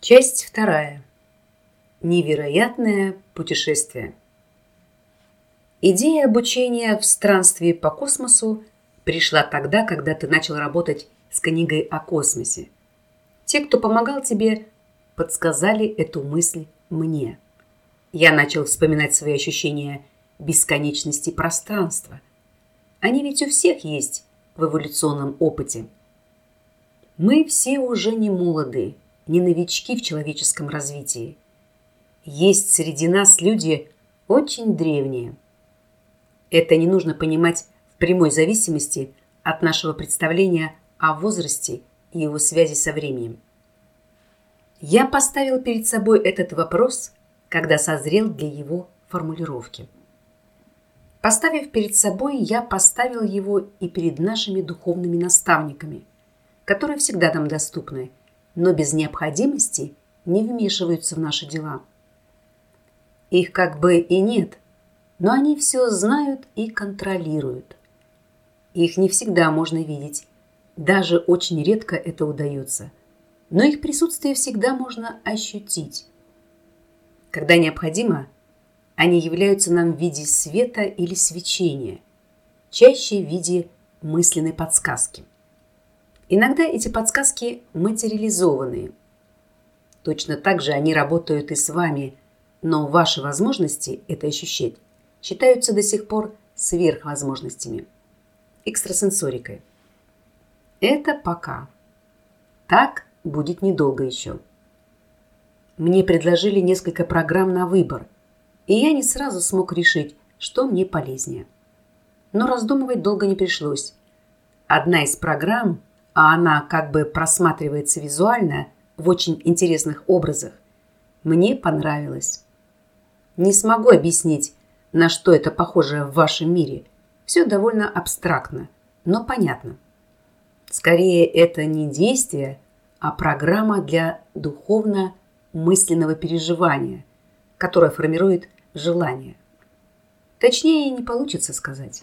Часть вторая. Невероятное путешествие. Идея обучения в странстве по космосу пришла тогда, когда ты начал работать с книгой о космосе. Те, кто помогал тебе, подсказали эту мысль мне. Я начал вспоминать свои ощущения бесконечности пространства. Они ведь у всех есть в эволюционном опыте. Мы все уже не молоды, не новички в человеческом развитии. Есть среди нас люди очень древние. Это не нужно понимать в прямой зависимости от нашего представления о возрасте и его связи со временем. Я поставил перед собой этот вопрос, когда созрел для его формулировки. Поставив перед собой, я поставил его и перед нашими духовными наставниками, которые всегда нам доступны, но без необходимости не вмешиваются в наши дела. Их как бы и нет, но они все знают и контролируют. Их не всегда можно видеть, даже очень редко это удается, но их присутствие всегда можно ощутить. Когда необходимо, они являются нам в виде света или свечения, чаще в виде мысленной подсказки. Иногда эти подсказки материализованные. Точно так же они работают и с вами, но ваши возможности это ощущать считаются до сих пор сверхвозможностями, экстрасенсорикой. Это пока. Так будет недолго еще. Мне предложили несколько программ на выбор, и я не сразу смог решить, что мне полезнее. Но раздумывать долго не пришлось. Одна из программ а она как бы просматривается визуально в очень интересных образах, мне понравилось. Не смогу объяснить, на что это похоже в вашем мире. Все довольно абстрактно, но понятно. Скорее, это не действие, а программа для духовно-мысленного переживания, которая формирует желание. Точнее, не получится сказать.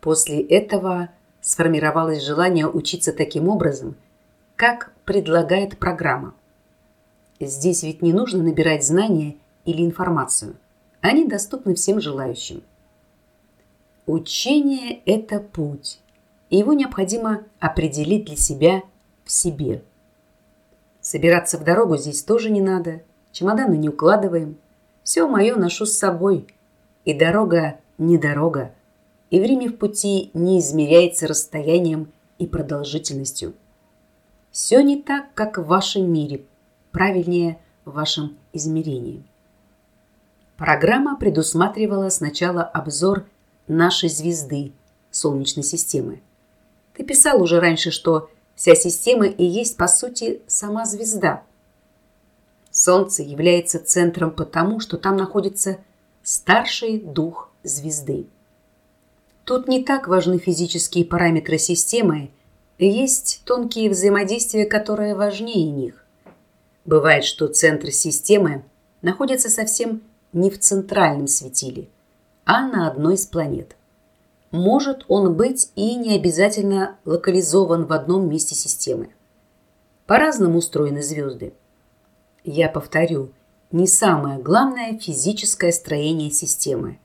После этого сформировалось желание учиться таким образом, как предлагает программа. Здесь ведь не нужно набирать знания или информацию. Они доступны всем желающим. Учение – это путь, и его необходимо определить для себя в себе. Собираться в дорогу здесь тоже не надо, чемоданы не укладываем. Все мое ношу с собой, и дорога не дорога, и время в пути не измеряется расстоянием и продолжительностью. Все не так, как в вашем мире, правильнее в вашем измерении. Программа предусматривала сначала обзор нашей звезды, Солнечной системы. Ты писал уже раньше, что вся система и есть, по сути, сама звезда. Солнце является центром потому, что там находится старший дух звезды. Тут не так важны физические параметры системы, есть тонкие взаимодействия, которые важнее них. Бывает, что центр системы находится совсем не в центральном светиле, а на одной из планет. Может он быть и не обязательно локализован в одном месте системы. По-разному устроены звезды. Я повторю, не самое главное физическое строение системы.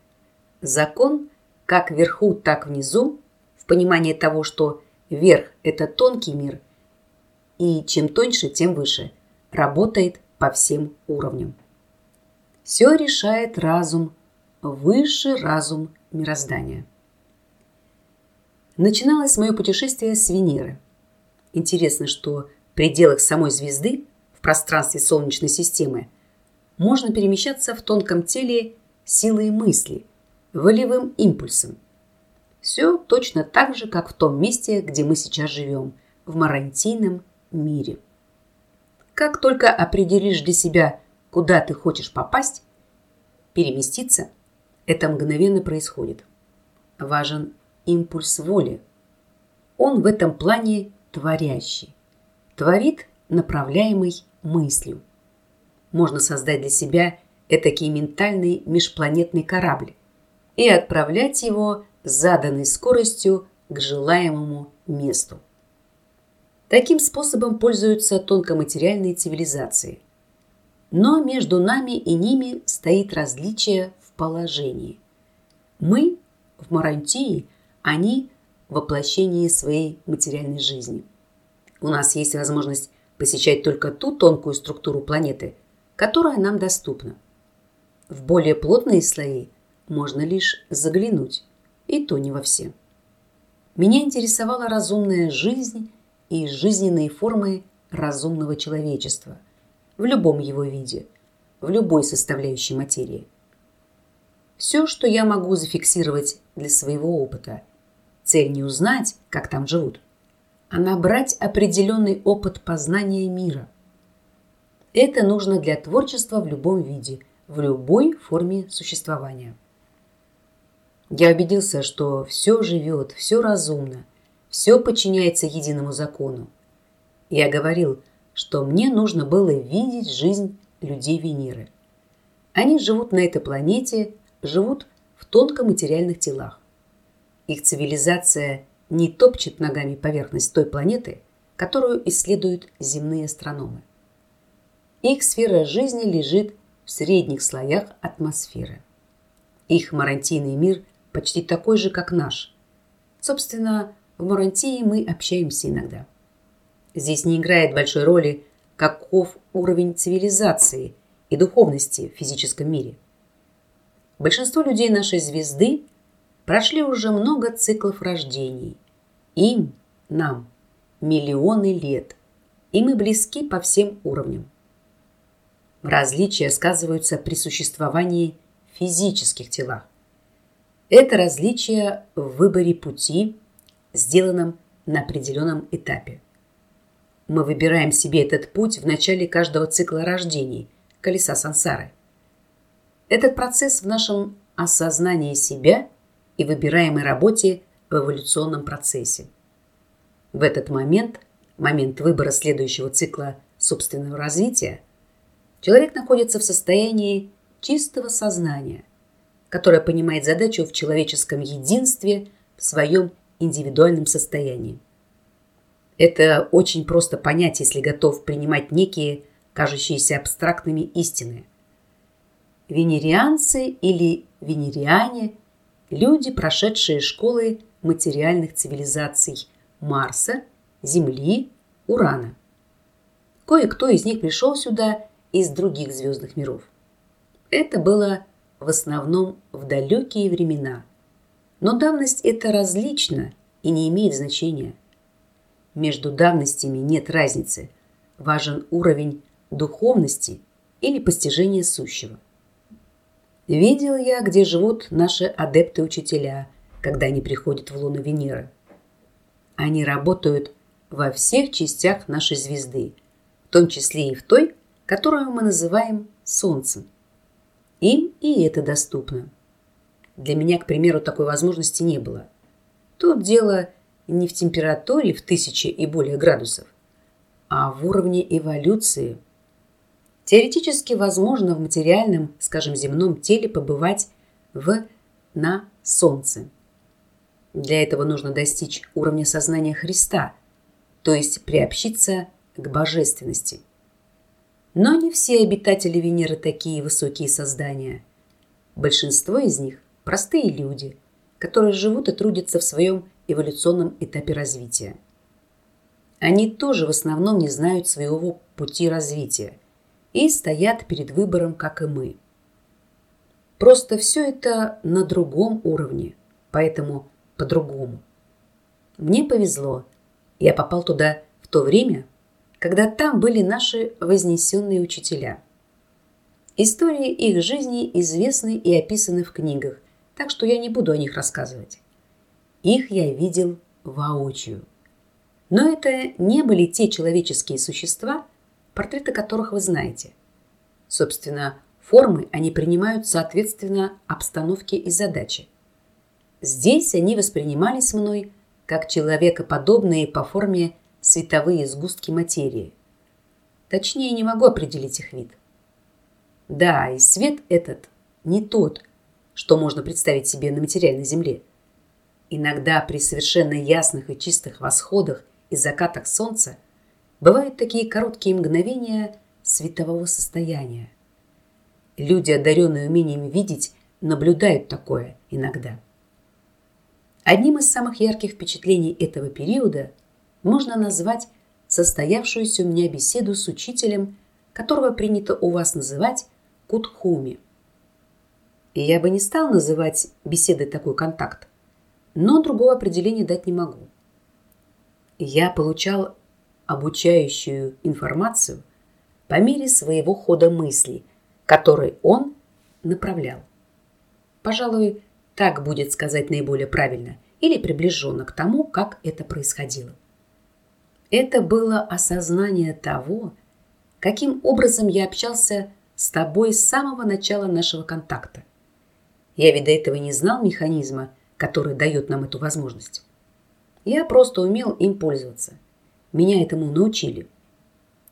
Закон – как вверху, так внизу, в понимании того, что верх – это тонкий мир, и чем тоньше, тем выше, работает по всем уровням. Все решает разум, выше разум мироздания. Начиналось мое путешествие с Венеры. Интересно, что в пределах самой звезды, в пространстве Солнечной системы, можно перемещаться в тонком теле силой мысли – волевым импульсом. Все точно так же, как в том месте, где мы сейчас живем, в марантийном мире. Как только определишь для себя, куда ты хочешь попасть, переместиться, это мгновенно происходит. Важен импульс воли. Он в этом плане творящий. Творит направляемый мыслью. Можно создать для себя этакий ментальный межпланетный корабль, и отправлять его заданной скоростью к желаемому месту. Таким способом пользуются тонкоматериальные цивилизации. Но между нами и ними стоит различие в положении. Мы в Марантии, они в воплощении своей материальной жизни. У нас есть возможность посещать только ту тонкую структуру планеты, которая нам доступна. В более плотные слои можно лишь заглянуть, и то не во все. Меня интересовала разумная жизнь и жизненные формы разумного человечества в любом его виде, в любой составляющей материи. Все, что я могу зафиксировать для своего опыта. Цель не узнать, как там живут, а набрать определенный опыт познания мира. Это нужно для творчества в любом виде, в любой форме существования. Я убедился, что все живет, все разумно, все подчиняется единому закону. Я говорил, что мне нужно было видеть жизнь людей Венеры. Они живут на этой планете, живут в тонкоматериальных телах. Их цивилизация не топчет ногами поверхность той планеты, которую исследуют земные астрономы. Их сфера жизни лежит в средних слоях атмосферы. Их марантийный мир почти такой же, как наш. Собственно, в Марантии мы общаемся иногда. Здесь не играет большой роли, каков уровень цивилизации и духовности в физическом мире. Большинство людей нашей звезды прошли уже много циклов рождений. Им, нам, миллионы лет, и мы близки по всем уровням. Различия сказываются при существовании физических телах. Это различие в выборе пути, сделанном на определенном этапе. Мы выбираем себе этот путь в начале каждого цикла рождений, колеса сансары. Этот процесс в нашем осознании себя и выбираемой работе в эволюционном процессе. В этот момент, момент выбора следующего цикла собственного развития, человек находится в состоянии чистого сознания, которое понимает задачу в человеческом единстве в своем индивидуальном состоянии. Это очень просто понять, если готов принимать некие, кажущиеся абстрактными истины. Венерианцы или венериане – люди, прошедшие школы материальных цивилизаций Марса, Земли, Урана. Кое-кто из них пришел сюда из других звездных миров. Это было в основном в далекие времена. Но давность это различно и не имеет значения. Между давностями нет разницы. Важен уровень духовности или постижения сущего. Видел я, где живут наши адепты-учителя, когда они приходят в луну Венеры. Они работают во всех частях нашей звезды, в том числе и в той, которую мы называем Солнцем. Им и это доступно. Для меня, к примеру, такой возможности не было. Тут дело не в температуре в тысячи и более градусов, а в уровне эволюции. Теоретически возможно в материальном, скажем, земном теле побывать в на Солнце. Для этого нужно достичь уровня сознания Христа, то есть приобщиться к божественности. Но не все обитатели Венеры такие высокие создания. Большинство из них – простые люди, которые живут и трудятся в своем эволюционном этапе развития. Они тоже в основном не знают своего пути развития и стоят перед выбором, как и мы. Просто все это на другом уровне, поэтому по-другому. Мне повезло, я попал туда в то время, когда там были наши вознесенные учителя. Истории их жизни известны и описаны в книгах, так что я не буду о них рассказывать. Их я видел воочию. Но это не были те человеческие существа, портреты которых вы знаете. Собственно, формы они принимают соответственно обстановке и задаче. Здесь они воспринимались мной как человекоподобные по форме световые сгустки материи. Точнее, не могу определить их вид. Да, и свет этот не тот, что можно представить себе на материальной Земле. Иногда при совершенно ясных и чистых восходах и закатах солнца бывают такие короткие мгновения светового состояния. Люди, одаренные умением видеть, наблюдают такое иногда. Одним из самых ярких впечатлений этого периода можно назвать состоявшуюся у меня беседу с учителем, которого принято у вас называть Кутхуми. И я бы не стал называть беседой такой контакт, но другого определения дать не могу. Я получал обучающую информацию по мере своего хода мысли, который он направлял. Пожалуй, так будет сказать наиболее правильно или приближенно к тому, как это происходило. Это было осознание того, каким образом я общался с тобой с самого начала нашего контакта. Я ведь до этого не знал механизма, который дает нам эту возможность. Я просто умел им пользоваться. Меня этому научили.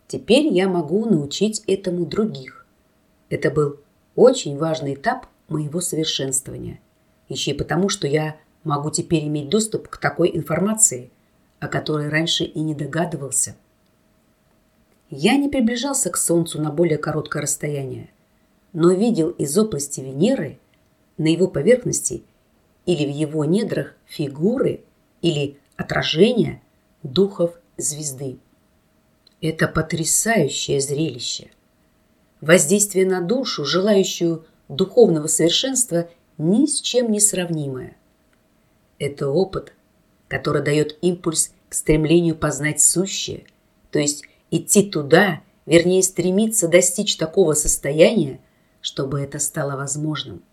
Теперь я могу научить этому других. Это был очень важный этап моего совершенствования. Еще и потому, что я могу теперь иметь доступ к такой информации, о которой раньше и не догадывался. Я не приближался к Солнцу на более короткое расстояние, но видел из области Венеры на его поверхности или в его недрах фигуры или отражения духов звезды. Это потрясающее зрелище. Воздействие на душу, желающую духовного совершенства, ни с чем не сравнимое. Это опыт, который дает импульс стремлению познать сущее, то есть идти туда, вернее стремиться достичь такого состояния, чтобы это стало возможным.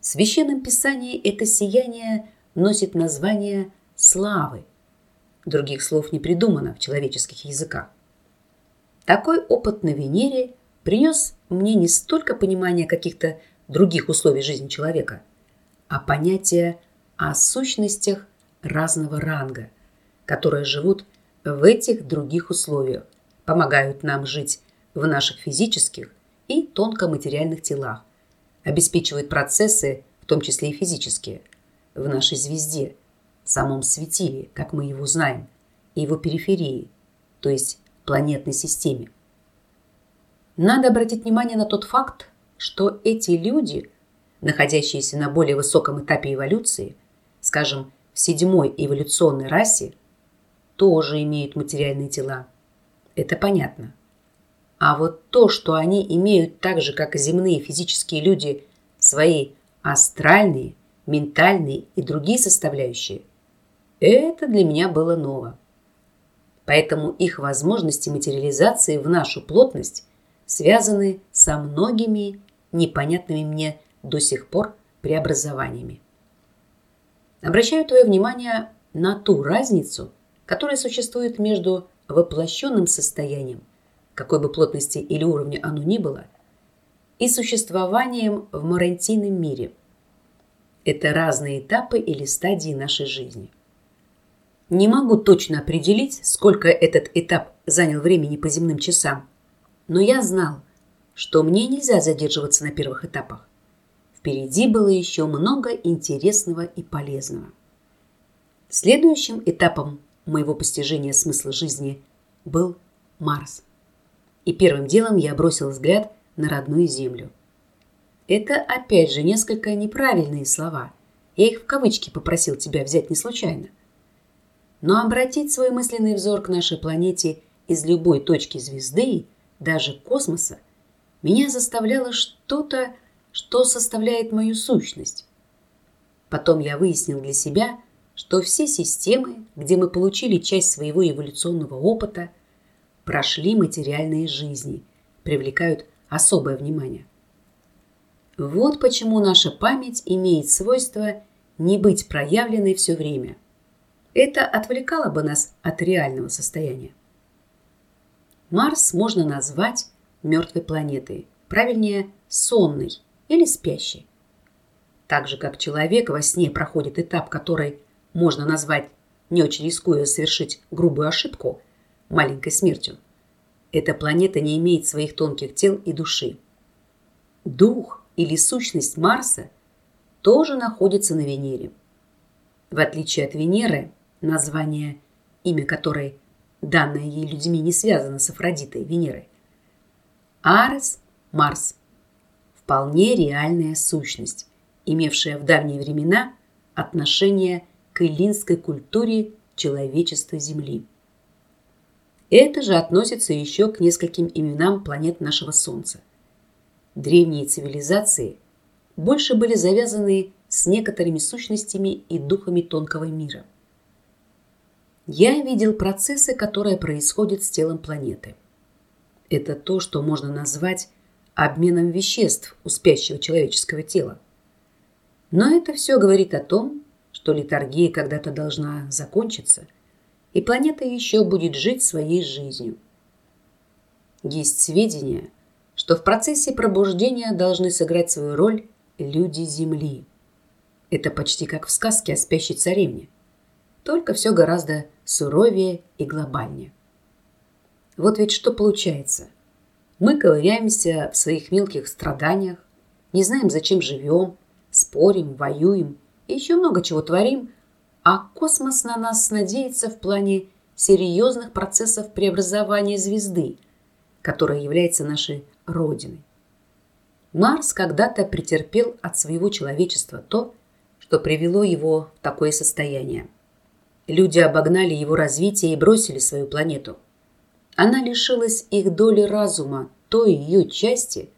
В Священном Писании это сияние носит название славы. Других слов не придумано в человеческих языках. Такой опыт на Венере принес мне не столько понимание каких-то других условий жизни человека, а понятие о сущностях разного ранга, которые живут в этих других условиях, помогают нам жить в наших физических и тонкоматериальных телах, обеспечивают процессы, в том числе и физические, в нашей звезде, самом светиле, как мы его знаем, и его периферии, то есть планетной системе. Надо обратить внимание на тот факт, что эти люди, находящиеся на более высоком этапе эволюции, скажем, в седьмой эволюционной расе, тоже имеют материальные тела. Это понятно. А вот то, что они имеют так же, как и земные физические люди, свои астральные, ментальные и другие составляющие, это для меня было ново. Поэтому их возможности материализации в нашу плотность связаны со многими непонятными мне до сих пор преобразованиями. Обращаю твое внимание на ту разницу, которая существует между воплощенным состоянием, какой бы плотности или уровня оно ни было, и существованием в марантийном мире. Это разные этапы или стадии нашей жизни. Не могу точно определить, сколько этот этап занял времени по земным часам, но я знал, что мне нельзя задерживаться на первых этапах. Впереди было еще много интересного и полезного. Следующим этапом моего постижения смысла жизни был Марс. И первым делом я бросил взгляд на родную Землю. Это опять же несколько неправильные слова. Я их в кавычки попросил тебя взять не случайно. Но обратить свой мысленный взор к нашей планете из любой точки звезды, даже космоса, меня заставляло что-то, что составляет мою сущность. Потом я выяснил для себя, что все системы, где мы получили часть своего эволюционного опыта, прошли материальные жизни, привлекают особое внимание. Вот почему наша память имеет свойство не быть проявленной все время – это отвлекало бы нас от реального состояния. Марс можно назвать мертвой планетой, правильнее сонной или спящей. Так же, как человек во сне проходит этап, который можно назвать, не очень рискуя совершить грубую ошибку, маленькой смертью, эта планета не имеет своих тонких тел и души. Дух или сущность Марса тоже находится на Венере. В отличие от Венеры, название, имя которой данное ей людьми не связано с Афродитой, Венерой. Арес – Марс. Вполне реальная сущность, имевшая в давние времена отношение к культуре человечества Земли. Это же относится еще к нескольким именам планет нашего Солнца. Древние цивилизации больше были завязаны с некоторыми сущностями и духами тонкого мира. Я видел процессы, которые происходят с телом планеты. Это то, что можно назвать обменом веществ у спящего человеческого тела. Но это все говорит о том, что литургия когда-то должна закончиться – и планета еще будет жить своей жизнью. Есть сведения, что в процессе пробуждения должны сыграть свою роль люди Земли. Это почти как в сказке о спящей царевне, только все гораздо суровее и глобальнее. Вот ведь что получается. Мы ковыряемся в своих мелких страданиях, не знаем, зачем живем, спорим, воюем еще много чего творим, а космос на нас надеется в плане серьезных процессов преобразования звезды, которая является нашей Родиной. Марс когда-то претерпел от своего человечества то, что привело его в такое состояние. Люди обогнали его развитие и бросили свою планету. Она лишилась их доли разума, той ее части,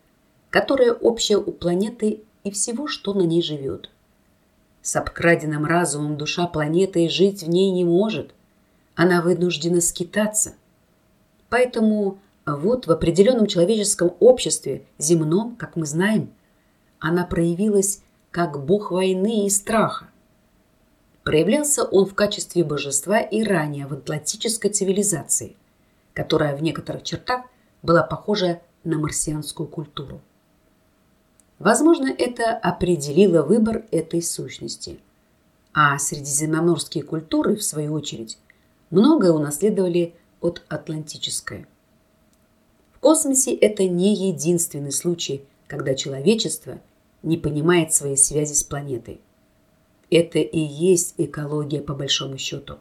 которая общая у планеты и всего, что на ней живет. С обкраденным разумом душа планеты жить в ней не может. Она вынуждена скитаться. Поэтому вот в определенном человеческом обществе, земном, как мы знаем, она проявилась как бог войны и страха. Проявлялся он в качестве божества и ранее в атлантической цивилизации, которая в некоторых чертах была похожа на марсианскую культуру. Возможно, это определило выбор этой сущности. А средиземноморские культуры, в свою очередь, многое унаследовали от атлантической. В космосе это не единственный случай, когда человечество не понимает своей связи с планетой. Это и есть экология по большому счету.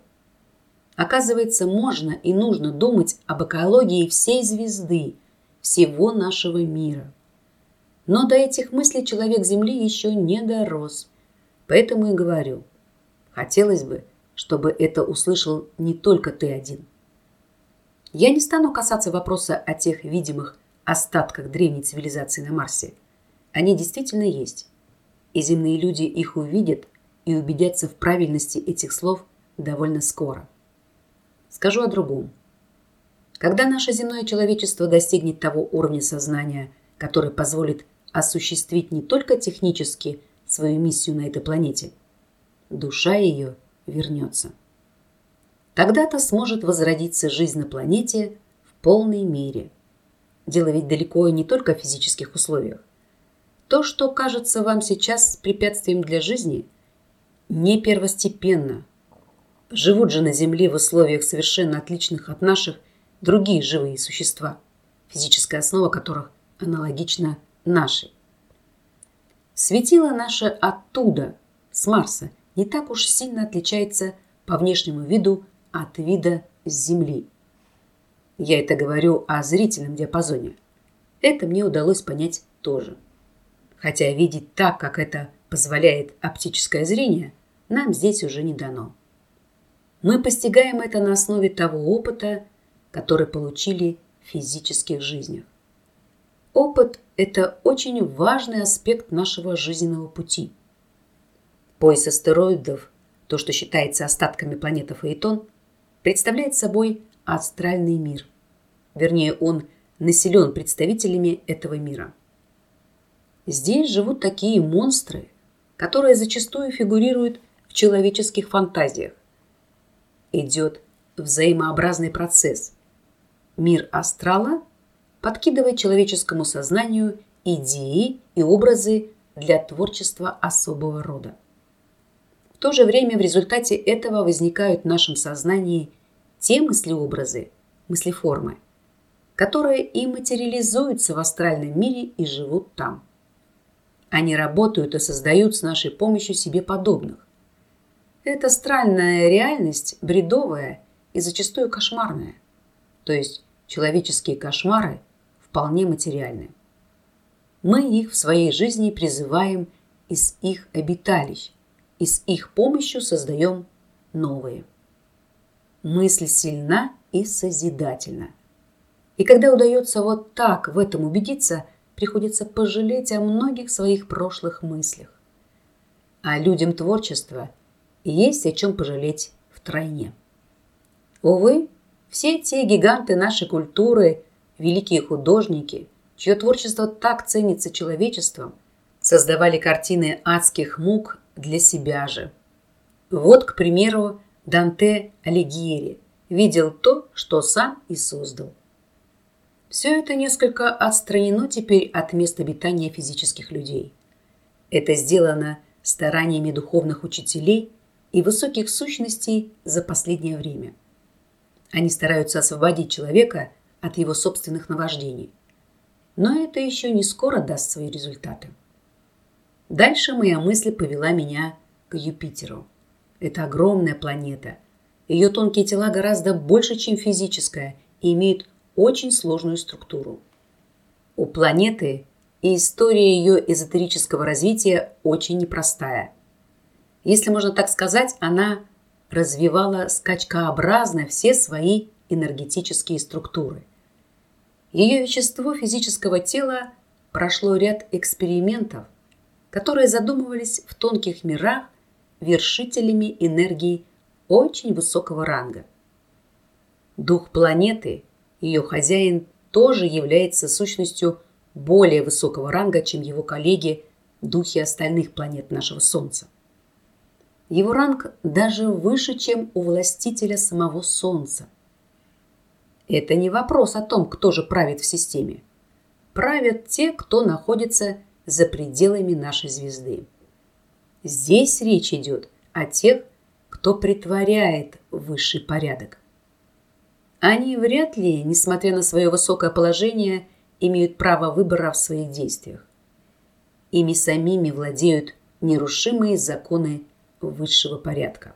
Оказывается, можно и нужно думать об экологии всей звезды, всего нашего мира – но до этих мыслей человек Земли еще не дорос. Поэтому и говорю, хотелось бы, чтобы это услышал не только ты один. Я не стану касаться вопроса о тех видимых остатках древней цивилизации на Марсе. Они действительно есть. И земные люди их увидят и убедятся в правильности этих слов довольно скоро. Скажу о другом. Когда наше земное человечество достигнет того уровня сознания, который позволит осуществить не только технически свою миссию на этой планете, душа ее вернется. Тогда-то сможет возродиться жизнь на планете в полной мере. Дело ведь далеко не только в физических условиях. То, что кажется вам сейчас препятствием для жизни, не первостепенно. Живут же на Земле в условиях совершенно отличных от наших другие живые существа, физическая основа которых аналогична нашей. Светило наше оттуда, с Марса, не так уж сильно отличается по внешнему виду от вида с Земли. Я это говорю о зрительном диапазоне. Это мне удалось понять тоже. Хотя видеть так, как это позволяет оптическое зрение, нам здесь уже не дано. Мы постигаем это на основе того опыта, который получили в физических жизнях. Опыт – это очень важный аспект нашего жизненного пути. Пояс астероидов, то, что считается остатками планеты Фаэтон, представляет собой астральный мир. Вернее, он населен представителями этого мира. Здесь живут такие монстры, которые зачастую фигурируют в человеческих фантазиях. Идет взаимообразный процесс. Мир астрала подкидывает человеческому сознанию идеи и образы для творчества особого рода. В то же время в результате этого возникают в нашем сознании те мыслеобразы, мыслеформы, которые и материализуются в астральном мире и живут там. Они работают и создают с нашей помощью себе подобных. Эта астральная реальность бредовая и зачастую кошмарное. То есть человеческие кошмары вполне материальны. Мы их в своей жизни призываем из их обиталищ и с их помощью создаем новые. Мысль сильна и созидательна. И когда удается вот так в этом убедиться, приходится пожалеть о многих своих прошлых мыслях. А людям творчества есть о чем пожалеть втройне. Увы, все те гиганты нашей культуры, великие художники, чье творчество так ценится человечеством, создавали картины адских мук для себя же. Вот, к примеру, Данте Алигьери видел то, что сам и создал. Все это несколько отстранено теперь от мест обитания физических людей. Это сделано стараниями духовных учителей и высоких сущностей за последнее время. Они стараются освободить человека от его собственных наваждений. Но это еще не скоро даст свои результаты. Дальше моя мысль повела меня к Юпитеру. Это огромная планета. Ее тонкие тела гораздо больше, чем физическая, и имеют очень сложную структуру. У планеты и история ее эзотерического развития очень непростая. Если можно так сказать, она развивала скачкообразно все свои энергетические структуры. Ее вещество физического тела прошло ряд экспериментов, которые задумывались в тонких мирах вершителями энергии очень высокого ранга. Дух планеты ее хозяин тоже является сущностью более высокого ранга, чем его коллеги, духи остальных планет нашего Солнца. Его ранг даже выше, чем у властителя самого Солнца. Это не вопрос о том, кто же правит в системе. Правят те, кто находится за пределами нашей звезды. Здесь речь идет о тех, кто притворяет высший порядок. Они вряд ли, несмотря на свое высокое положение, имеют право выбора в своих действиях. Ими самими владеют нерушимые законы высшего порядка.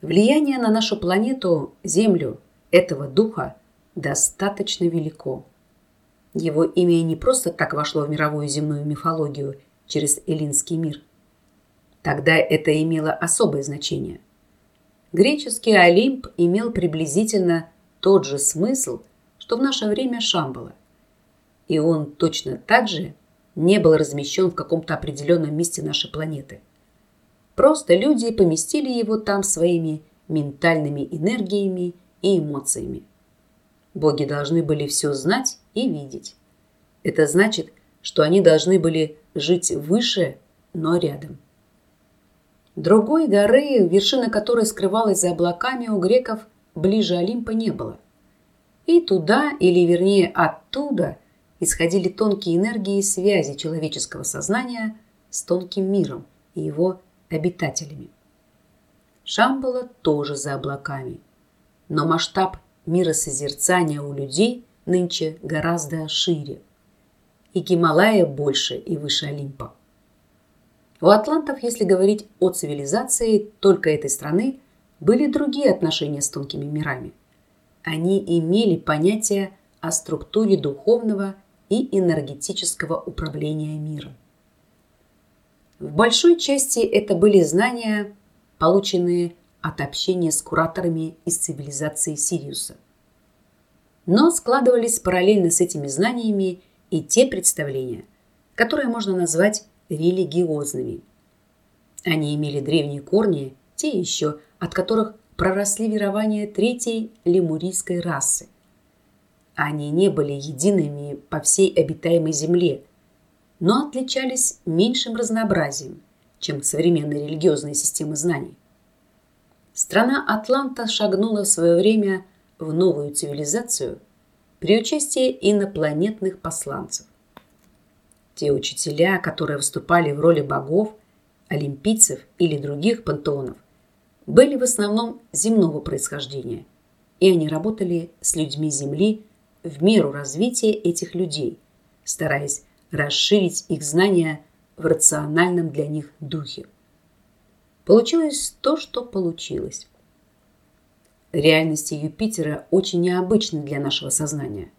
Влияние на нашу планету, Землю, этого духа достаточно велико. Его имя не просто так вошло в мировую земную мифологию через эллинский мир. Тогда это имело особое значение – Греческий Олимп имел приблизительно тот же смысл, что в наше время Шамбала. И он точно так же не был размещен в каком-то определенном месте нашей планеты. Просто люди поместили его там своими ментальными энергиями и эмоциями. Боги должны были все знать и видеть. Это значит, что они должны были жить выше, но рядом. Другой горы, вершина которой скрывалась за облаками, у греков ближе Олимпа не было. И туда, или вернее оттуда, исходили тонкие энергии и связи человеческого сознания с тонким миром и его обитателями. Шамбала тоже за облаками, но масштаб миросозерцания у людей нынче гораздо шире. И Гималая больше и выше Олимпа. У атлантов, если говорить о цивилизации только этой страны, были другие отношения с тонкими мирами. Они имели понятие о структуре духовного и энергетического управления миром. В большой части это были знания, полученные от общения с кураторами из цивилизации Сириуса. Но складывались параллельно с этими знаниями и те представления, которые можно назвать религиозными. Они имели древние корни, те еще, от которых проросли верования третьей лемурийской расы. Они не были едиными по всей обитаемой земле, но отличались меньшим разнообразием, чем современные религиозные системы знаний. Страна Атланта шагнула в свое время в новую цивилизацию при участии инопланетных посланцев. Те учителя, которые выступали в роли богов, олимпийцев или других пантеонов, были в основном земного происхождения, и они работали с людьми Земли в меру развития этих людей, стараясь расширить их знания в рациональном для них духе. Получилось то, что получилось. Реальности Юпитера очень необычны для нашего сознания.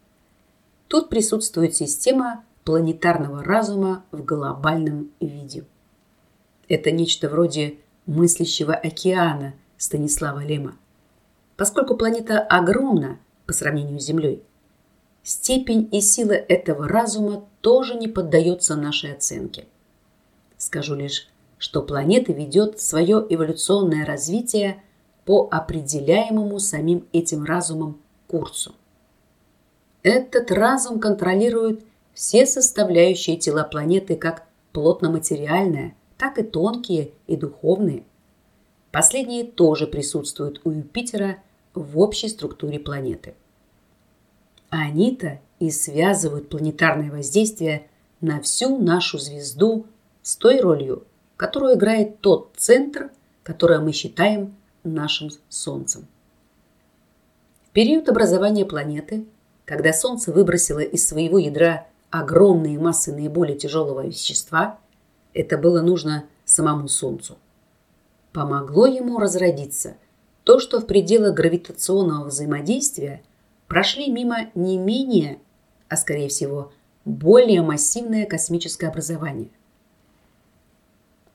Тут присутствует система планетарного разума в глобальном виде. Это нечто вроде мыслящего океана Станислава Лема. Поскольку планета огромна по сравнению с Землей, степень и сила этого разума тоже не поддается нашей оценке. Скажу лишь, что планета ведет свое эволюционное развитие по определяемому самим этим разумом курсу. Этот разум контролирует все составляющие тела планеты как плотно-материальное, так и тонкие и духовные. Последние тоже присутствуют у Юпитера в общей структуре планеты. Они-то и связывают планетарное воздействие на всю нашу звезду с той ролью, которую играет тот центр, который мы считаем нашим Солнцем. В период образования планеты, когда Солнце выбросило из своего ядра огромные массы наиболее тяжелого вещества, это было нужно самому Солнцу. Помогло ему разродиться то, что в пределах гравитационного взаимодействия прошли мимо не менее, а скорее всего, более массивное космическое образование.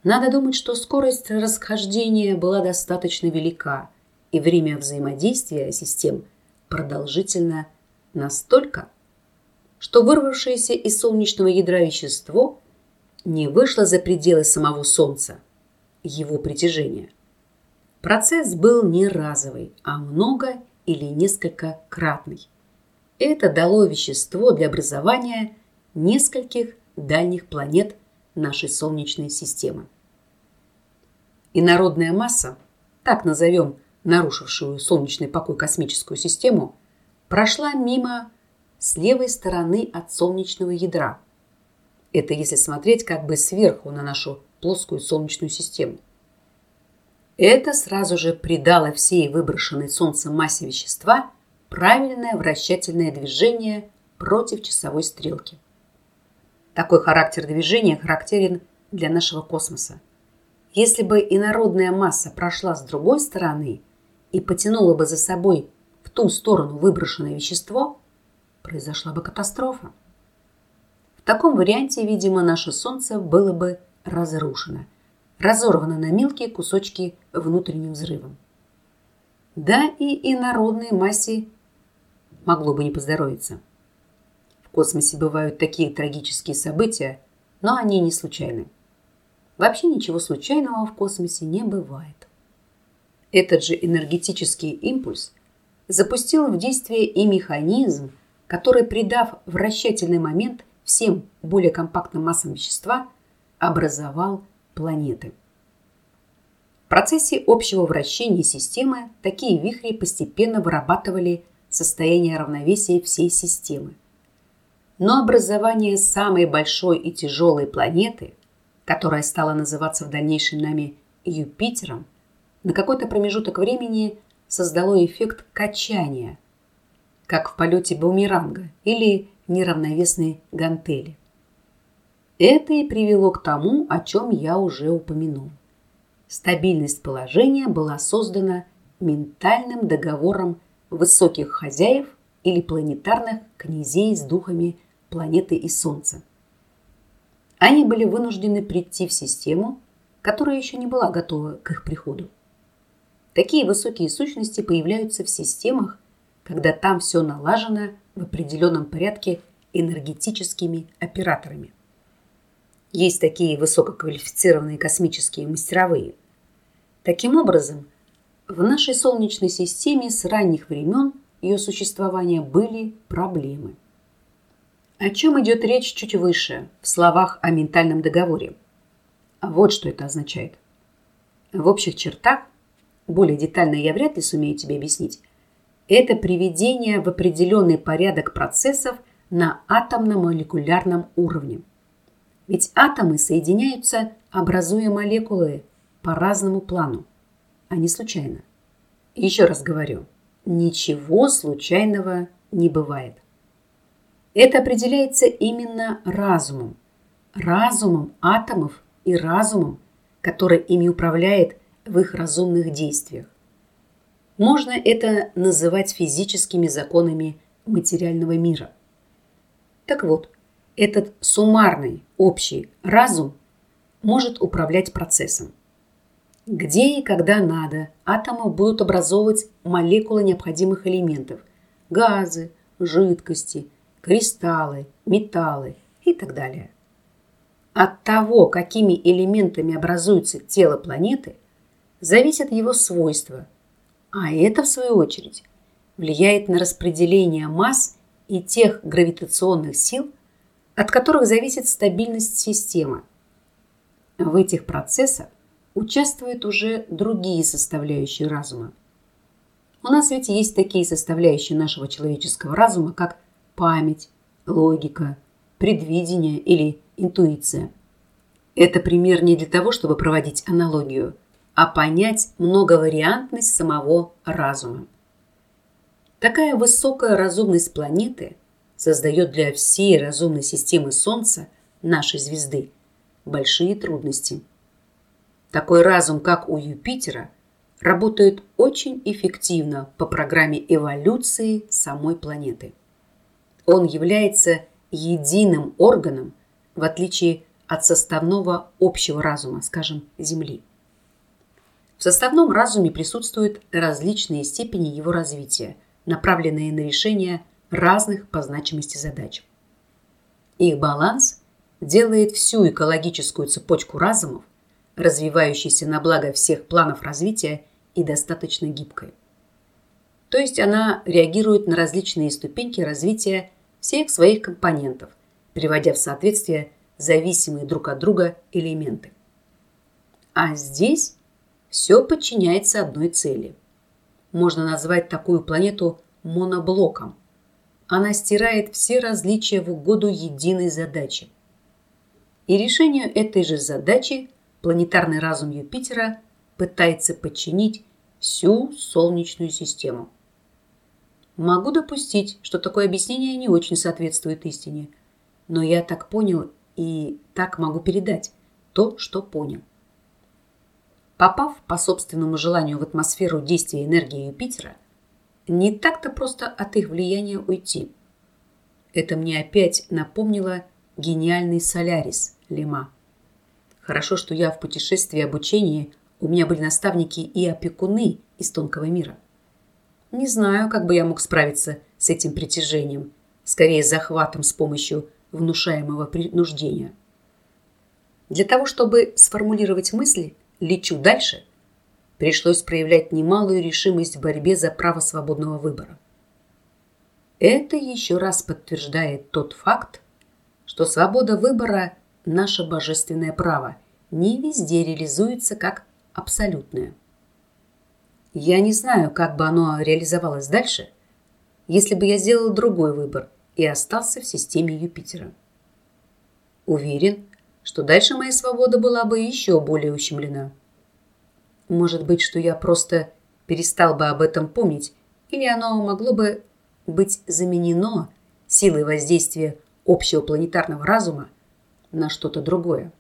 Надо думать, что скорость расхождения была достаточно велика, и время взаимодействия систем продолжительно настолько, что вырвавшееся из солнечного ядра вещество не вышло за пределы самого Солнца, его притяжения. Процесс был не разовый, а много или несколько кратный. Это дало вещество для образования нескольких дальних планет нашей Солнечной системы. Инородная масса, так назовем нарушившую солнечный покой космическую систему, прошла мимо с левой стороны от солнечного ядра. Это если смотреть как бы сверху на нашу плоскую солнечную систему. Это сразу же придало всей выброшенной Солнцем массе вещества правильное вращательное движение против часовой стрелки. Такой характер движения характерен для нашего космоса. Если бы инородная масса прошла с другой стороны и потянула бы за собой в ту сторону выброшенное вещество, произошла бы катастрофа. В таком варианте, видимо, наше Солнце было бы разрушено – разорвана на мелкие кусочки внутренним взрывом. Да и инородной массе могло бы не поздоровиться. В космосе бывают такие трагические события, но они не случайны. Вообще ничего случайного в космосе не бывает. Этот же энергетический импульс запустил в действие и механизм, который, придав вращательный момент всем более компактным массам вещества, образовал планеты. В процессе общего вращения системы такие вихри постепенно вырабатывали состояние равновесия всей системы. Но образование самой большой и тяжелой планеты, которая стала называться в дальнейшем нами Юпитером, на какой-то промежуток времени создало эффект качания, как в полете бумеранга или неравновесной гантели. Это и привело к тому, о чем я уже упомянул. Стабильность положения была создана ментальным договором высоких хозяев или планетарных князей с духами планеты и Солнца. Они были вынуждены прийти в систему, которая еще не была готова к их приходу. Такие высокие сущности появляются в системах, когда там все налажено в определенном порядке энергетическими операторами. Есть такие высококвалифицированные космические мастеровые. Таким образом, в нашей Солнечной системе с ранних времен ее существования были проблемы. О чем идет речь чуть выше, в словах о ментальном договоре? Вот что это означает. В общих чертах, более детально я вряд ли сумею тебе объяснить, это приведение в определенный порядок процессов на атомно-молекулярном уровне. Ведь атомы соединяются, образуя молекулы по разному плану, а не случайно. Еще раз говорю, ничего случайного не бывает. Это определяется именно разумом. Разумом атомов и разумом, который ими управляет в их разумных действиях. Можно это называть физическими законами материального мира. Так вот, этот суммарный общий разум может управлять процессом. Где и когда надо, атомы будут образовывать молекулы необходимых элементов – газы, жидкости, кристаллы, металлы и так далее. От того, какими элементами образуется тело планеты, зависят его свойства, а это, в свою очередь, влияет на распределение масс и тех гравитационных сил, от которых зависит стабильность системы. В этих процессах участвуют уже другие составляющие разума. У нас ведь есть такие составляющие нашего человеческого разума, как память, логика, предвидение или интуиция. Это пример не для того, чтобы проводить аналогию, а понять многовариантность самого разума. Такая высокая разумность планеты – создает для всей разумной системы Солнца, нашей звезды, большие трудности. Такой разум, как у Юпитера, работает очень эффективно по программе эволюции самой планеты. Он является единым органом, в отличие от составного общего разума, скажем, Земли. В составном разуме присутствуют различные степени его развития, направленные на решение разных по значимости задач. Их баланс делает всю экологическую цепочку разумов, развивающейся на благо всех планов развития и достаточно гибкой. То есть она реагирует на различные ступеньки развития всех своих компонентов, приводя в соответствие зависимые друг от друга элементы. А здесь все подчиняется одной цели. Можно назвать такую планету моноблоком – она стирает все различия в угоду единой задачи. И решению этой же задачи планетарный разум Юпитера пытается подчинить всю Солнечную систему. Могу допустить, что такое объяснение не очень соответствует истине, но я так понял и так могу передать то, что понял. Попав по собственному желанию в атмосферу действия энергии Юпитера – не так-то просто от их влияния уйти. Это мне опять напомнило гениальный Солярис Лема. Хорошо, что я в путешествии и обучении, у меня были наставники и опекуны из тонкого мира. Не знаю, как бы я мог справиться с этим притяжением, скорее захватом с помощью внушаемого принуждения. Для того, чтобы сформулировать мысли «лечу дальше», пришлось проявлять немалую решимость в борьбе за право свободного выбора. Это еще раз подтверждает тот факт, что свобода выбора – наше божественное право, не везде реализуется как абсолютное. Я не знаю, как бы оно реализовалось дальше, если бы я сделал другой выбор и остался в системе Юпитера. Уверен, что дальше моя свобода была бы еще более ущемлена – может быть, что я просто перестал бы об этом помнить, или оно могло бы быть заменено силой воздействия общего планетарного разума на что-то другое.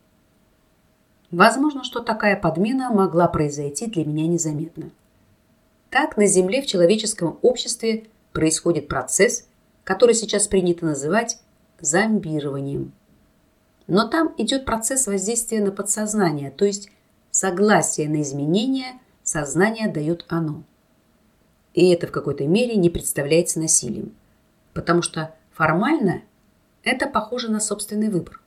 Возможно, что такая подмена могла произойти для меня незаметно. Так на Земле в человеческом обществе происходит процесс, который сейчас принято называть зомбированием. Но там идет процесс воздействия на подсознание, то есть Согласие на изменения сознание дает оно. И это в какой-то мере не представляется насилием, потому что формально это похоже на собственный выбор.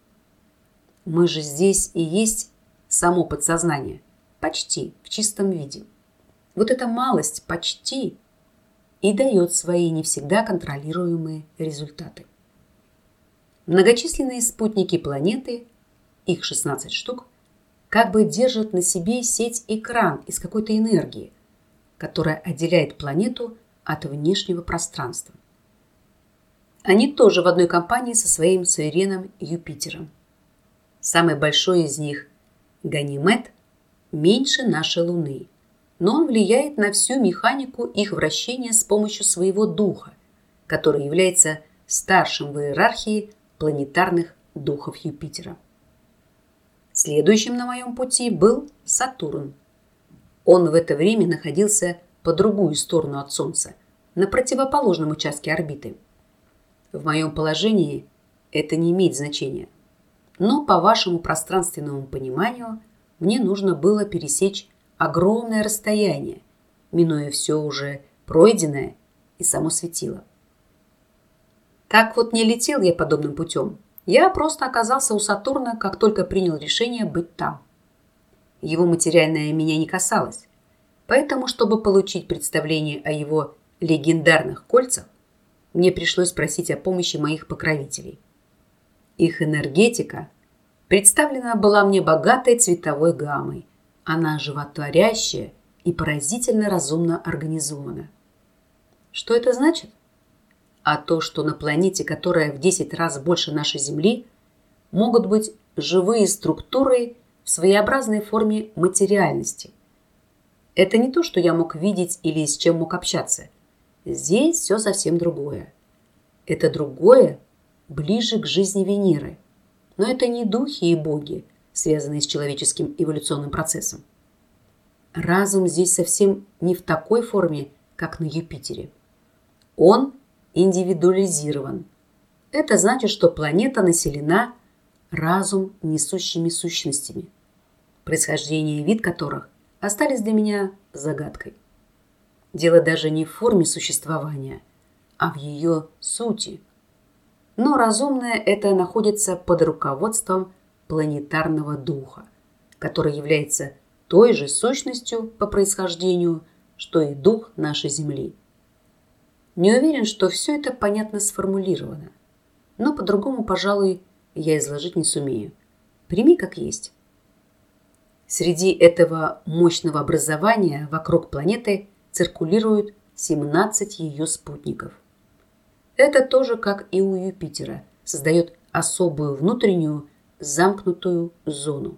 Мы же здесь и есть само подсознание, почти в чистом виде. Вот эта малость почти и дает свои не всегда контролируемые результаты. Многочисленные спутники планеты, их 16 штук, как бы держит на себе сеть-экран из какой-то энергии, которая отделяет планету от внешнего пространства. Они тоже в одной компании со своим сувереном Юпитером. Самый большой из них, Ганимед, меньше нашей Луны, но он влияет на всю механику их вращения с помощью своего духа, который является старшим в иерархии планетарных духов Юпитера. Следующим на моем пути был Сатурн. Он в это время находился по другую сторону от Солнца, на противоположном участке орбиты. В моем положении это не имеет значения. Но по вашему пространственному пониманию мне нужно было пересечь огромное расстояние, минуя все уже пройденное и само светило. Так вот не летел я подобным путем. Я просто оказался у Сатурна, как только принял решение быть там. Его материальное меня не касалось. Поэтому, чтобы получить представление о его легендарных кольцах, мне пришлось просить о помощи моих покровителей. Их энергетика представлена была мне богатой цветовой гаммой. Она животворящая и поразительно разумно организована. Что это значит? А то, что на планете, которая в 10 раз больше нашей Земли, могут быть живые структуры в своеобразной форме материальности. Это не то, что я мог видеть или с чем мог общаться. Здесь все совсем другое. Это другое ближе к жизни Венеры. Но это не духи и боги, связанные с человеческим эволюционным процессом. Разум здесь совсем не в такой форме, как на Юпитере. Он индивидуализирован. Это значит, что планета населена разум несущими сущностями, происхождение и вид которых остались для меня загадкой. Дело даже не в форме существования, а в ее сути. Но разумное это находится под руководством планетарного духа, который является той же сущностью по происхождению, что и дух нашей Земли. Не уверен, что все это понятно сформулировано, но по-другому, пожалуй, я изложить не сумею. Прими как есть. Среди этого мощного образования вокруг планеты циркулируют 17 ее спутников. Это тоже, как и у Юпитера, создает особую внутреннюю замкнутую зону.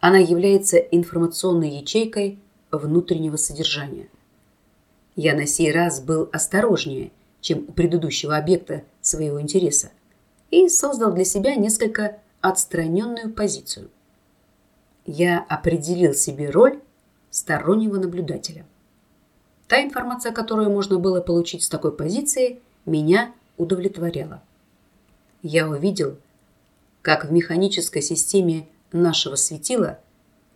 Она является информационной ячейкой внутреннего содержания. Я на сей раз был осторожнее, чем у предыдущего объекта своего интереса, и создал для себя несколько отстраненную позицию. Я определил себе роль стороннего наблюдателя. Та информация, которую можно было получить с такой позиции, меня удовлетворяла. Я увидел, как в механической системе нашего светила,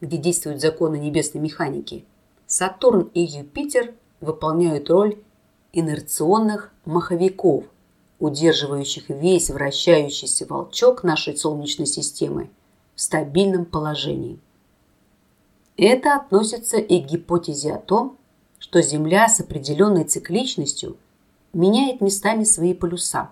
где действуют законы небесной механики, Сатурн и Юпитер выполняют роль инерционных маховиков, удерживающих весь вращающийся волчок нашей Солнечной системы в стабильном положении. Это относится и к гипотезе о том, что Земля с определенной цикличностью меняет местами свои полюса.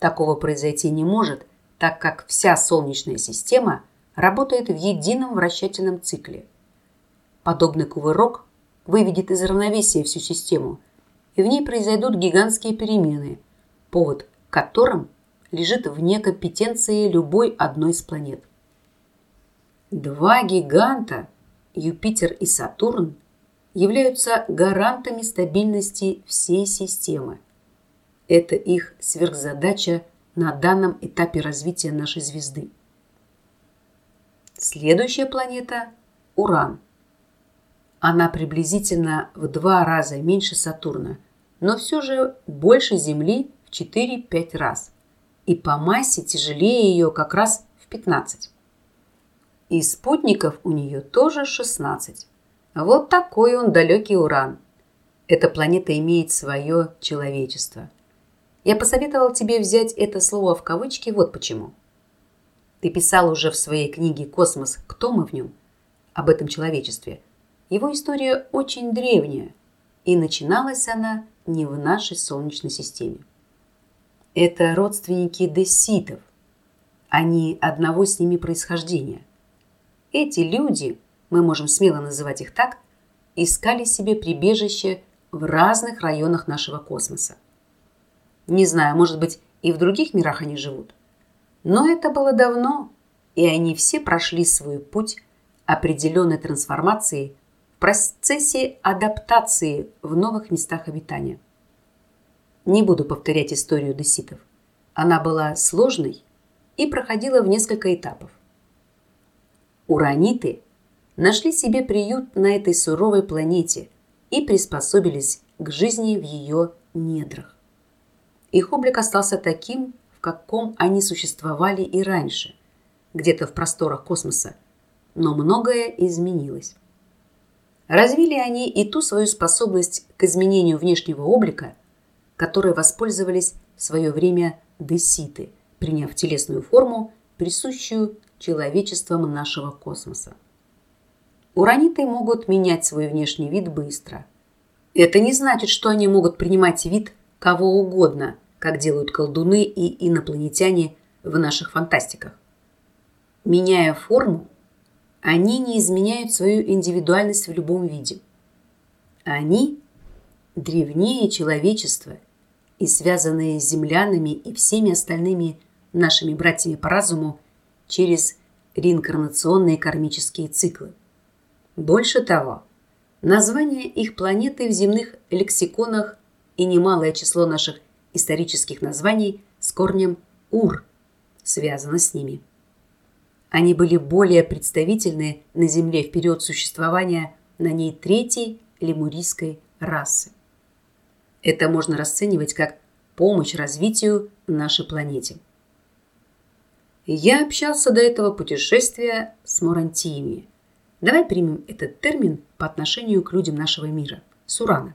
Такого произойти не может, так как вся Солнечная система работает в едином вращательном цикле. Подобный кувырок выведет из равновесия всю систему, и в ней произойдут гигантские перемены – повод которым лежит вне компетенции любой одной из планет. Два гиганта, Юпитер и Сатурн, являются гарантами стабильности всей системы. Это их сверхзадача на данном этапе развития нашей звезды. Следующая планета – Уран. Она приблизительно в два раза меньше Сатурна, но все же больше Земли 4-5 раз. И по массе тяжелее ее как раз в 15. И спутников у нее тоже 16. Вот такой он далекий Уран. Эта планета имеет свое человечество. Я посоветовал тебе взять это слово в кавычки вот почему. Ты писал уже в своей книге «Космос. Кто мы в нем?» об этом человечестве. Его история очень древняя, и начиналась она не в нашей Солнечной системе. Это родственники десситов. Они одного с ними происхождения. Эти люди, мы можем смело называть их так, искали себе прибежище в разных районах нашего космоса. Не знаю, может быть, и в других мирах они живут. Но это было давно, и они все прошли свой путь определенной трансформации в процессе адаптации в новых местах обитания. Не буду повторять историю деситов. Она была сложной и проходила в несколько этапов. Ураниты нашли себе приют на этой суровой планете, и приспособились к жизни в ее недрах. Их облик остался таким, в каком они существовали и раньше, где-то в просторах космоса, но многое изменилось. Развили они и ту свою способность к изменению внешнего облика, которой воспользовались в свое время деситы, приняв телесную форму, присущую человечествам нашего космоса. Ураниты могут менять свой внешний вид быстро. Это не значит, что они могут принимать вид кого угодно, как делают колдуны и инопланетяне в наших фантастиках. Меняя форму, они не изменяют свою индивидуальность в любом виде. Они древнее человечества и связанные с землянами и всеми остальными нашими братьями по разуму через реинкарнационные кармические циклы. Больше того, название их планеты в земных лексиконах и немалое число наших исторических названий с корнем «ур» связано с ними. Они были более представительны на Земле в период существования на ней третьей лемурийской расы. Это можно расценивать как помощь развитию нашей планете. Я общался до этого путешествия с Мурантиями. Давай примем этот термин по отношению к людям нашего мира, Сурана.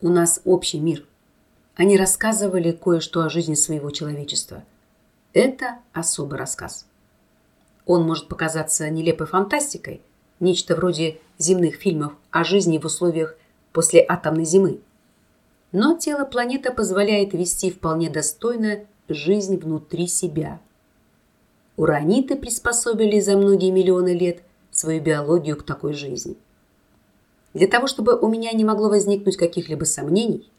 У нас общий мир. Они рассказывали кое-что о жизни своего человечества. Это особый рассказ. Он может показаться нелепой фантастикой, нечто вроде земных фильмов о жизни в условиях после атомной зимы. Но тело планеты позволяет вести вполне достойно жизнь внутри себя. Ураниты приспособили за многие миллионы лет свою биологию к такой жизни. Для того, чтобы у меня не могло возникнуть каких-либо сомнений,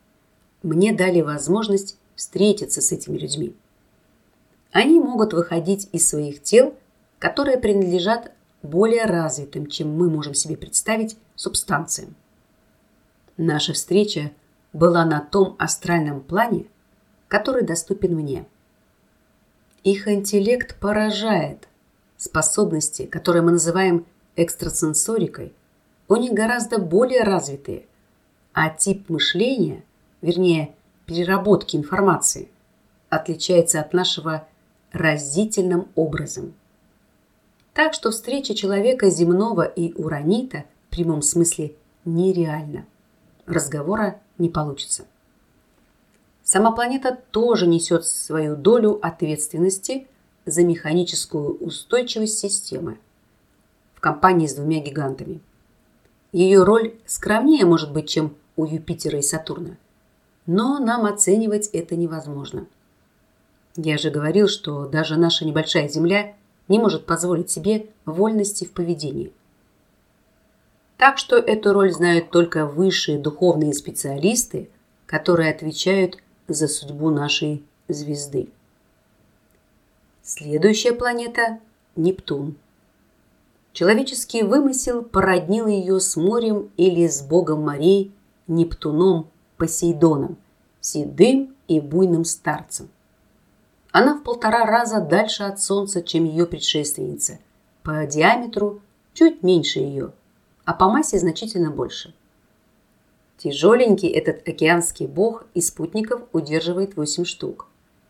мне дали возможность встретиться с этими людьми. Они могут выходить из своих тел – которые принадлежат более развитым, чем мы можем себе представить, субстанциям. Наша встреча была на том астральном плане, который доступен мне. Их интеллект поражает. Способности, которые мы называем экстрасенсорикой, у них гораздо более развитые, а тип мышления, вернее, переработки информации, отличается от нашего разительным образом. Так что встреча человека земного и уранита в прямом смысле нереальна. Разговора не получится. Сама планета тоже несет свою долю ответственности за механическую устойчивость системы в компании с двумя гигантами. Ее роль скромнее может быть, чем у Юпитера и Сатурна, но нам оценивать это невозможно. Я же говорил, что даже наша небольшая Земля не может позволить себе вольности в поведении. Так что эту роль знают только высшие духовные специалисты, которые отвечают за судьбу нашей звезды. Следующая планета – Нептун. Человеческий вымысел породнил ее с морем или с богом морей Нептуном Посейдоном, седым и буйным старцем. Она в полтора раза дальше от Солнца, чем ее предшественница. По диаметру чуть меньше ее, а по массе значительно больше. Тяжеленький этот океанский бог из спутников удерживает 8 штук.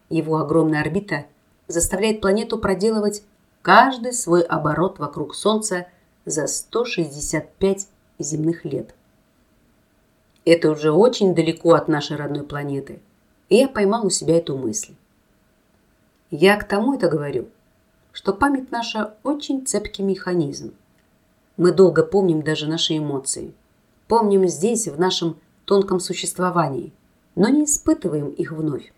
Его огромная орбита заставляет планету проделывать каждый свой оборот вокруг Солнца за 165 земных лет. Это уже очень далеко от нашей родной планеты, и я поймал у себя эту мысль. Я к тому это говорю, что память наша очень цепкий механизм. Мы долго помним даже наши эмоции. Помним здесь, в нашем тонком существовании, но не испытываем их вновь.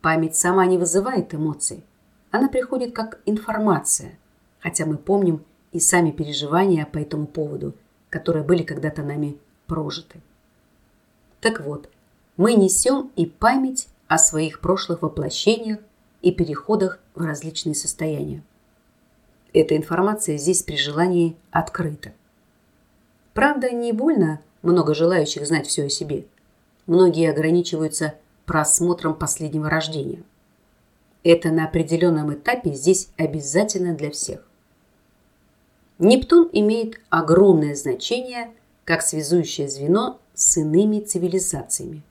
Память сама не вызывает эмоций. Она приходит как информация, хотя мы помним и сами переживания по этому поводу, которые были когда-то нами прожиты. Так вот, мы несем и память о своих прошлых воплощениях и переходах в различные состояния. Эта информация здесь при желании открыта. Правда, не больно много желающих знать все о себе. Многие ограничиваются просмотром последнего рождения. Это на определенном этапе здесь обязательно для всех. Нептун имеет огромное значение как связующее звено с иными цивилизациями.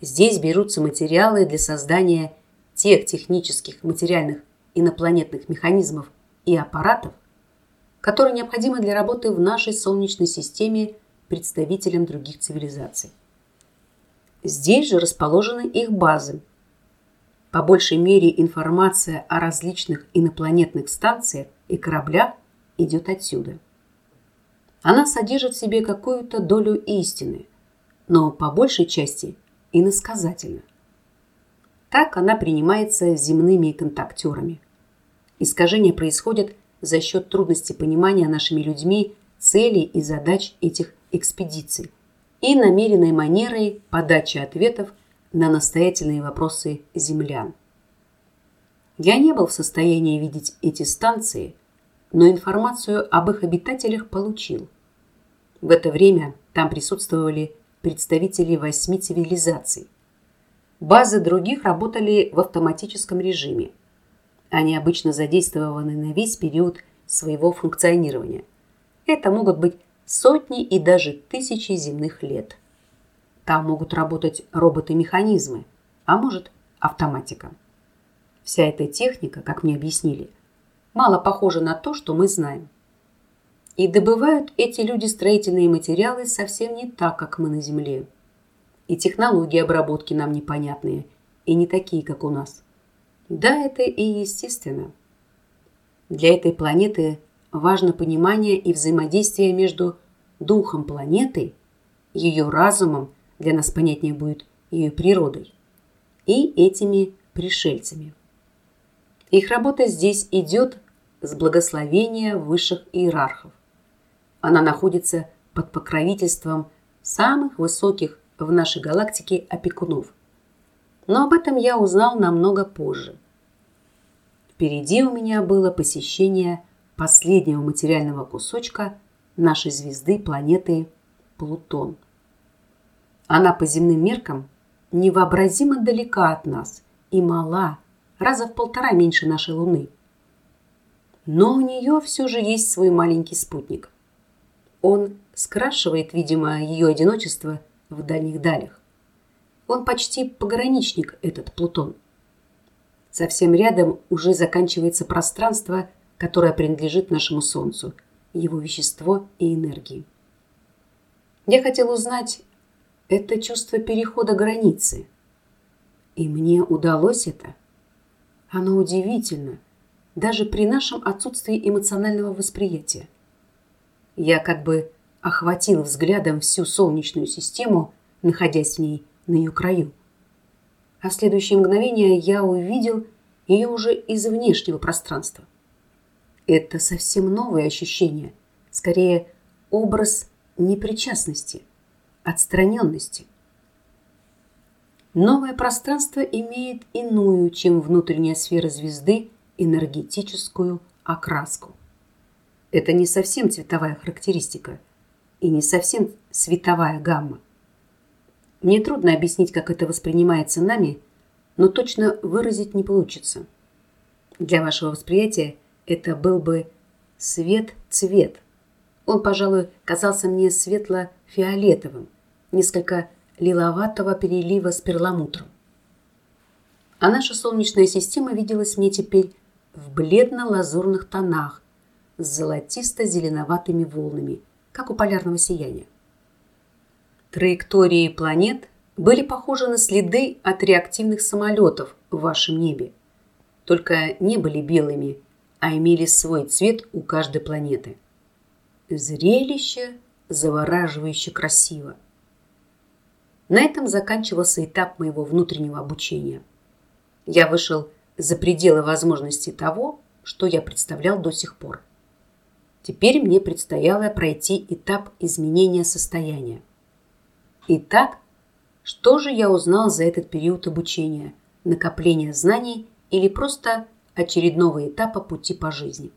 Здесь берутся материалы для создания тех технических материальных инопланетных механизмов и аппаратов, которые необходимы для работы в нашей Солнечной системе представителям других цивилизаций. Здесь же расположены их базы. По большей мере информация о различных инопланетных станциях и кораблях идет отсюда. Она содержит в себе какую-то долю истины, но по большей части иносказательно. Так она принимается земными контактерами. Искажения происходят за счет трудности понимания нашими людьми целей и задач этих экспедиций и намеренной манерой подачи ответов на настоятельные вопросы землян. Я не был в состоянии видеть эти станции, но информацию об их обитателях получил. В это время там присутствовали представители восьми цивилизаций. Базы других работали в автоматическом режиме. Они обычно задействованы на весь период своего функционирования. Это могут быть сотни и даже тысячи земных лет. Там могут работать роботы-механизмы, а может автоматика. Вся эта техника, как мне объяснили, мало похожа на то, что мы знаем. И добывают эти люди строительные материалы совсем не так, как мы на Земле. И технологии обработки нам непонятные, и не такие, как у нас. Да, это и естественно. Для этой планеты важно понимание и взаимодействие между духом планеты, ее разумом, для нас понятнее будет ее природой, и этими пришельцами. Их работа здесь идет с благословения высших иерархов. Она находится под покровительством самых высоких в нашей галактике опекунов. Но об этом я узнал намного позже. Впереди у меня было посещение последнего материального кусочка нашей звезды планеты Плутон. Она по земным меркам невообразимо далека от нас и мала, раза в полтора меньше нашей Луны. Но у нее все же есть свой маленький спутник. Он скрашивает, видимо, ее одиночество в дальних далях. Он почти пограничник, этот Плутон. Совсем рядом уже заканчивается пространство, которое принадлежит нашему Солнцу, его вещество и энергии. Я хотел узнать это чувство перехода границы. И мне удалось это. Оно удивительно, даже при нашем отсутствии эмоционального восприятия. Я как бы охватил взглядом всю Солнечную систему, находясь в ней на ее краю. А в следующее мгновение я увидел ее уже из внешнего пространства. Это совсем новое ощущение, скорее образ непричастности, отстраненности. Новое пространство имеет иную, чем внутренняя сфера звезды, энергетическую окраску. Это не совсем цветовая характеристика и не совсем световая гамма. Мне трудно объяснить, как это воспринимается нами, но точно выразить не получится. Для вашего восприятия это был бы свет-цвет. Он, пожалуй, казался мне светло-фиолетовым, несколько лиловатого перелива с перламутром. А наша Солнечная система виделась мне теперь в бледно-лазурных тонах с золотисто-зеленоватыми волнами, как у полярного сияния. Траектории планет были похожи на следы от реактивных самолетов в вашем небе, только не были белыми, а имели свой цвет у каждой планеты. Зрелище завораживающе красиво. На этом заканчивался этап моего внутреннего обучения. Я вышел за пределы возможностей того, что я представлял до сих пор. Теперь мне предстояло пройти этап изменения состояния. Итак, что же я узнал за этот период обучения, накопления знаний или просто очередного этапа пути по жизни?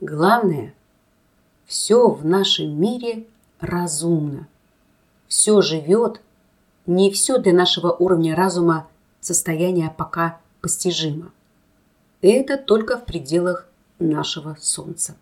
Главное, все в нашем мире разумно. Все живет, не все для нашего уровня разума состояние пока постижимо. Это только в пределах нашего Солнца.